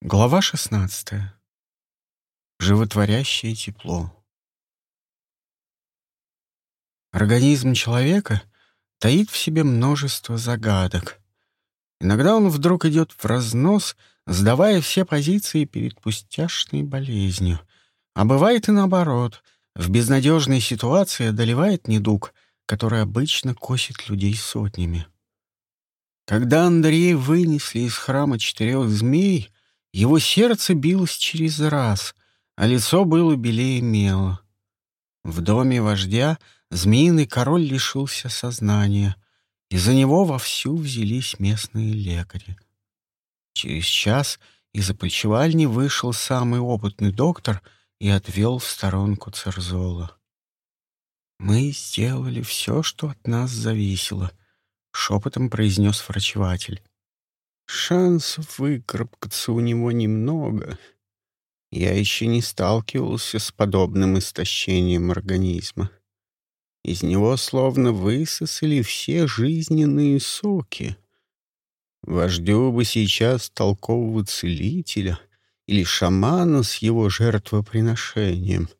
Глава 16. Животворящее тепло. Организм человека таит в себе множество загадок. Иногда он вдруг идет в разнос, сдавая все позиции перед пустяшной болезнью. А бывает и наоборот. В безнадежной ситуации одолевает недуг, который обычно косит людей сотнями. Когда Андрея вынесли из храма четырех змей — его сердце билось через раз, а лицо было белее мела. В доме вождя змеиный король лишился сознания, и за него вовсю взялись местные лекари. Через час из опочивальни вышел самый опытный доктор и отвел в сторонку Церзола. «Мы сделали все, что от нас зависело», — шепотом произнес врачеватель. Шансов выкарабкаться у него немного. Я еще не сталкивался с подобным истощением организма. Из него словно высосали все жизненные соки. Вождю бы сейчас толкового целителя или шамана с его жертвоприношением.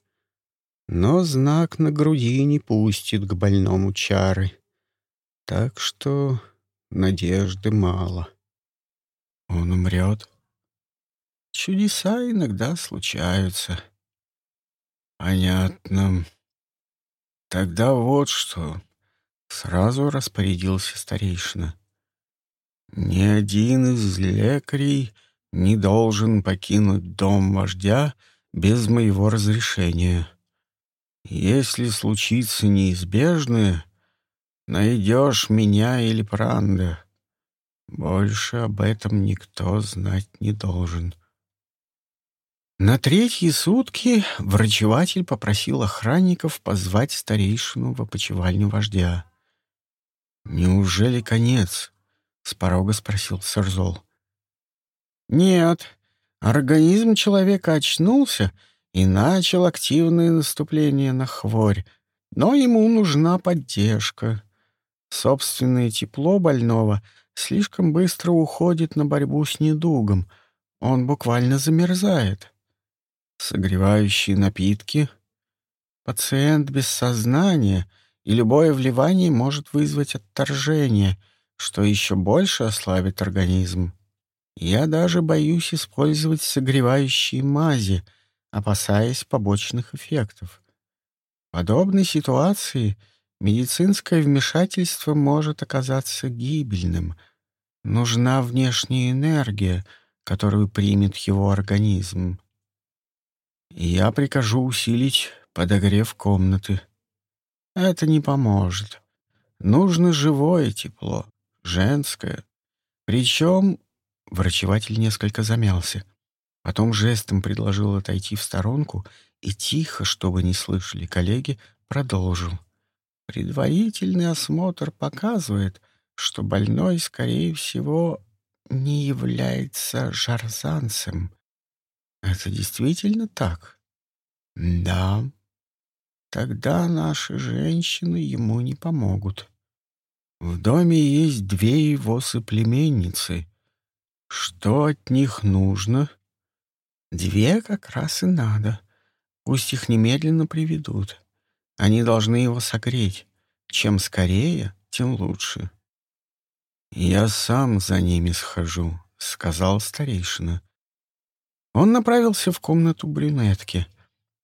Но знак на груди не пустит к больному чары. Так что надежды мало. — он умрет. Чудеса иногда случаются. Понятно. Тогда вот что. Сразу распорядился старейшина. Ни один из лекарей не должен покинуть дом вождя без моего разрешения. Если случится неизбежное, найдешь меня или Пранда. Больше об этом никто знать не должен. На третьи сутки врачеватель попросил охранников позвать старейшину в опочивальню вождя. «Неужели конец?» — с порога спросил Сарзол. «Нет, организм человека очнулся и начал активное наступление на хворь, но ему нужна поддержка. Собственное тепло больного — слишком быстро уходит на борьбу с недугом. Он буквально замерзает. Согревающие напитки. Пациент без сознания, и любое вливание может вызвать отторжение, что еще больше ослабит организм. Я даже боюсь использовать согревающие мази, опасаясь побочных эффектов. В подобной ситуации медицинское вмешательство может оказаться гибельным — Нужна внешняя энергия, которую примет его организм. я прикажу усилить подогрев комнаты. Это не поможет. Нужно живое тепло, женское. Причем врачеватель несколько замялся. Потом жестом предложил отойти в сторонку и тихо, чтобы не слышали коллеги, продолжил. Предварительный осмотр показывает, что больной, скорее всего, не является жарзанцем. Это действительно так? Да. Тогда наши женщины ему не помогут. В доме есть две его соплеменницы. Что от них нужно? Две как раз и надо. Пусть их немедленно приведут. Они должны его согреть. Чем скорее, тем лучше. «Я сам за ними схожу», — сказал старейшина. Он направился в комнату брюнетки.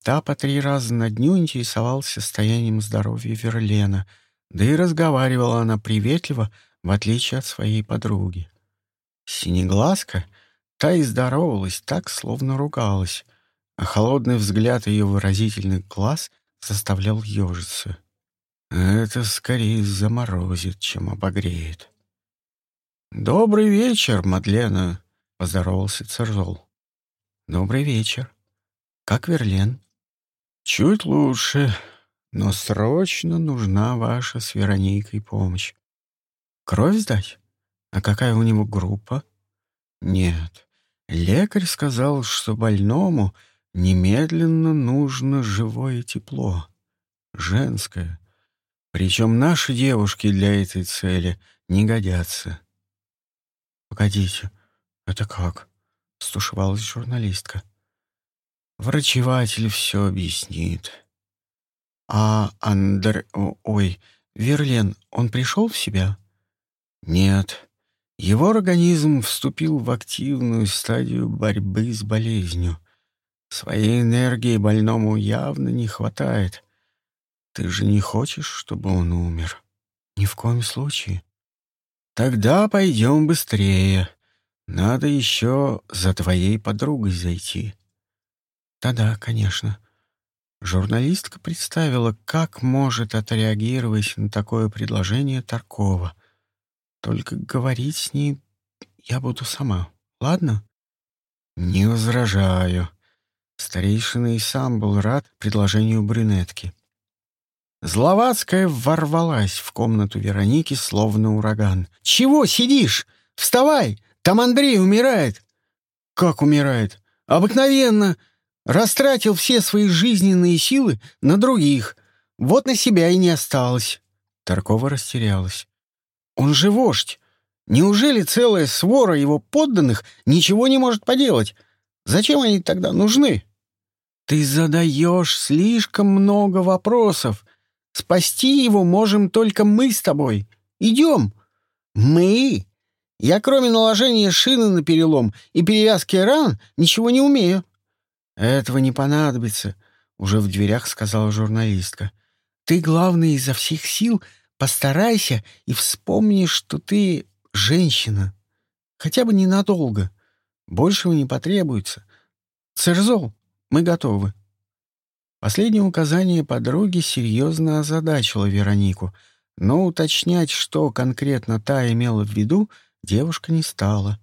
Та по три раза на дню интересовалась состоянием здоровья Верлена, да и разговаривала она приветливо, в отличие от своей подруги. Синеглазка, та и здоровалась так, словно ругалась, а холодный взгляд ее выразительных глаз заставлял ежиться. Это скорее заморозит, чем обогреет. «Добрый вечер, Мадлена», — поздоровался Церзол. «Добрый вечер. Как Верлен?» «Чуть лучше, но срочно нужна ваша с Вероникой помощь. Кровь сдать? А какая у него группа?» «Нет. Лекарь сказал, что больному немедленно нужно живое тепло, женское. Причем наши девушки для этой цели не годятся». «Погодите, это как? — стушевалась журналистка. «Врачеватель все объяснит». «А Андр... Ой, Верлен, он пришел в себя?» «Нет. Его организм вступил в активную стадию борьбы с болезнью. Своей энергии больному явно не хватает. Ты же не хочешь, чтобы он умер? Ни в коем случае. Тогда пойдем быстрее. Надо еще за твоей подругой зайти. Да-да, конечно. Журналистка представила, как может отреагировать на такое предложение Таркова. Только говорить с ней я буду сама, ладно? Не возражаю. Старейшина и сам был рад предложению брюнетки. Зловацкая ворвалась в комнату Вероники, словно ураган. «Чего сидишь? Вставай! Там Андрей умирает!» «Как умирает? Обыкновенно! Растратил все свои жизненные силы на других. Вот на себя и не осталось». Таркова растерялась. «Он же вождь! Неужели целая свора его подданных ничего не может поделать? Зачем они тогда нужны? Ты задаешь слишком много вопросов. Спасти его можем только мы с тобой. Идем. Мы? Я кроме наложения шины на перелом и перевязки ран ничего не умею. Этого не понадобится, уже в дверях сказала журналистка. Ты, главное, изо всех сил постарайся и вспомни, что ты женщина. Хотя бы ненадолго. Большего не потребуется. Церзол, мы готовы. Последнее указание подруги серьезно озадачило Веронику, но уточнять, что конкретно та имела в виду, девушка не стала.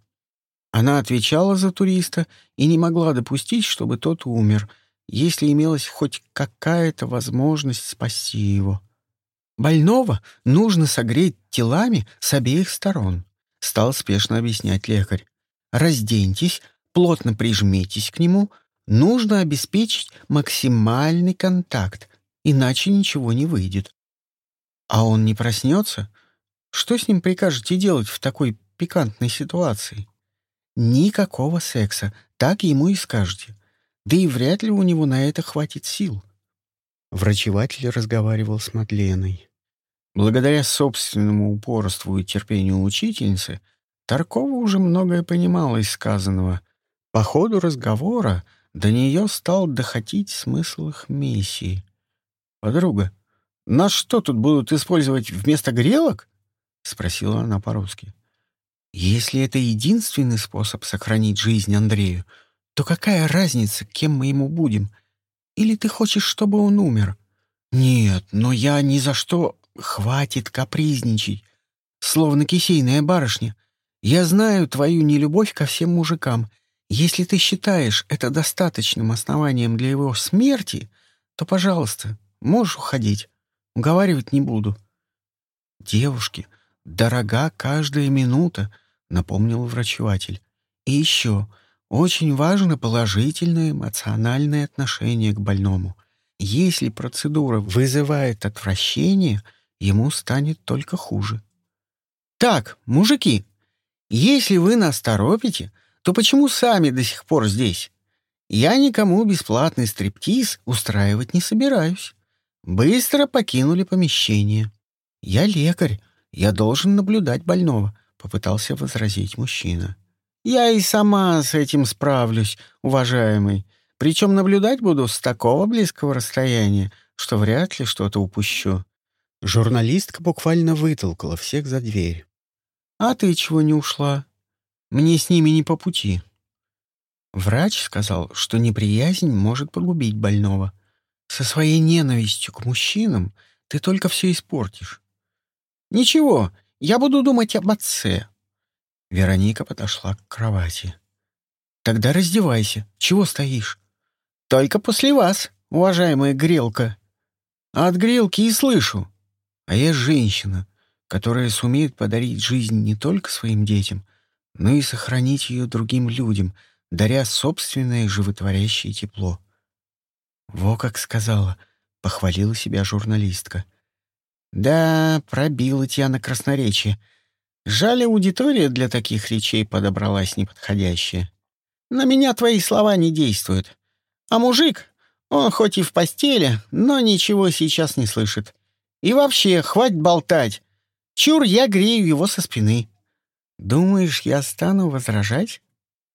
Она отвечала за туриста и не могла допустить, чтобы тот умер, если имелась хоть какая-то возможность спасти его. «Больного нужно согреть телами с обеих сторон», — стал спешно объяснять лекарь разденьтесь, плотно прижмитесь к нему. Нужно обеспечить максимальный контакт, иначе ничего не выйдет. А он не проснется? Что с ним прикажете делать в такой пикантной ситуации? Никакого секса, так ему и скажете. Да и вряд ли у него на это хватит сил. Врачеватель разговаривал с Мадленой. Благодаря собственному упорству и терпению учительницы Таркова уже многое понимала из сказанного. По ходу разговора до нее стал доходить смысл их миссии. «Подруга, нас что тут будут использовать вместо грелок?» — спросила она по-русски. «Если это единственный способ сохранить жизнь Андрею, то какая разница, кем мы ему будем? Или ты хочешь, чтобы он умер?» «Нет, но я ни за что...» «Хватит капризничать, словно кисейная барышня. Я знаю твою нелюбовь ко всем мужикам. Если ты считаешь это достаточным основанием для его смерти, то, пожалуйста, можешь уходить. Уговаривать не буду. Девушке дорога каждая минута, напомнил врачеватель. И еще очень важно положительное эмоциональное отношение к больному. Если процедура вызывает отвращение, ему станет только хуже. Так, мужики, если вы нас торопите, то почему сами до сих пор здесь? Я никому бесплатный стриптиз устраивать не собираюсь. Быстро покинули помещение. Я лекарь, я должен наблюдать больного, попытался возразить мужчина. Я и сама с этим справлюсь, уважаемый. Причем наблюдать буду с такого близкого расстояния, что вряд ли что-то упущу. Журналистка буквально вытолкала всех за дверь. «А ты чего не ушла? Мне с ними не по пути». Врач сказал, что неприязнь может погубить больного. Со своей ненавистью к мужчинам ты только все испортишь. «Ничего, я буду думать об отце». Вероника подошла к кровати. «Тогда раздевайся. Чего стоишь?» «Только после вас, уважаемая грелка». «А от грелки и слышу. А я женщина которая сумеет подарить жизнь не только своим детям, но и сохранить ее другим людям, даря собственное животворящее тепло. Во как сказала, похвалила себя журналистка. Да, пробила тебя на красноречие. Жаль, аудитория для таких речей подобралась неподходящая. На меня твои слова не действуют. А мужик, он хоть и в постели, но ничего сейчас не слышит. И вообще, хватит болтать. Чур, я грею его со спины. Думаешь, я стану возражать?